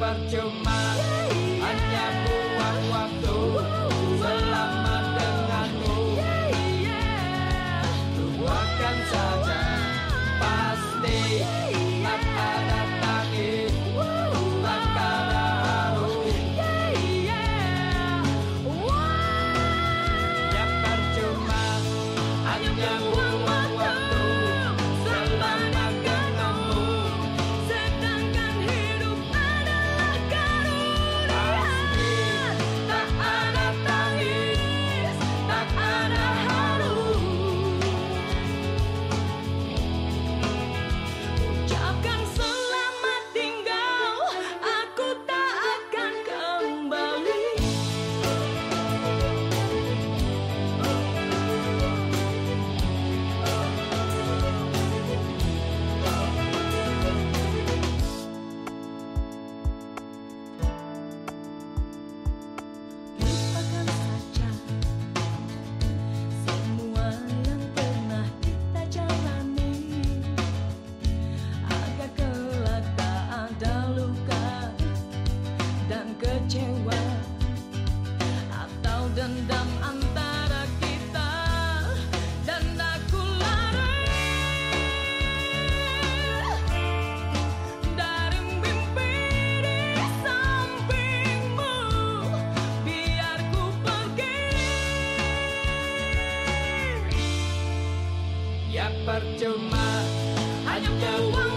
percuma hanya buang waktu. kecewa atau dendam antara kita dan aku lari dari mimpi di sampingmu. Biar ku pergi. Ya percuma hanya kewang